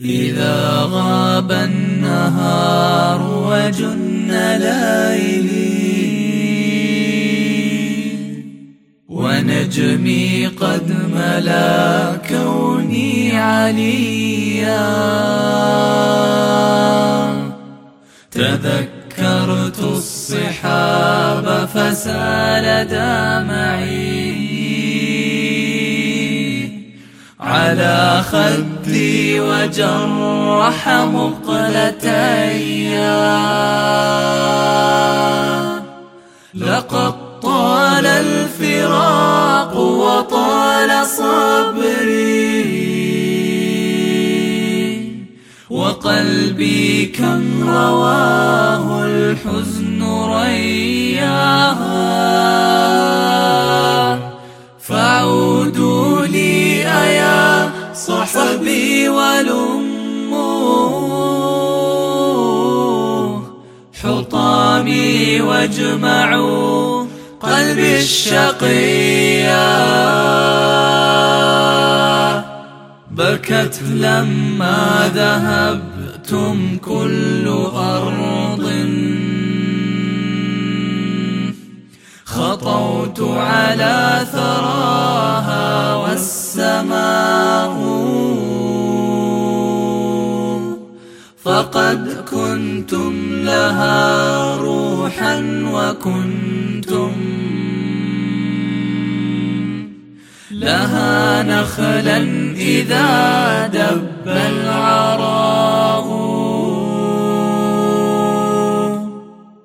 إذا غاب النهار وجن ليلي ونجمي قد ملا كوني عليا. تذكرت الصحاب فسال دمعي. على خدي وجرح مقلتي. لقد طال الفراق وطال صبري. وقلبي كم رواه الحزن رياها صحبي ولموه. حطامي واجمعوا قلبي الشقيا بكت لما ذهبتم كل أرض. خطوت على ثراها والسماء فقد كنتم لها روحا وكنتم لها نخلا إذا دب العراء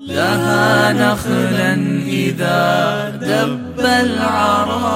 لها نخلا إذا دب العراء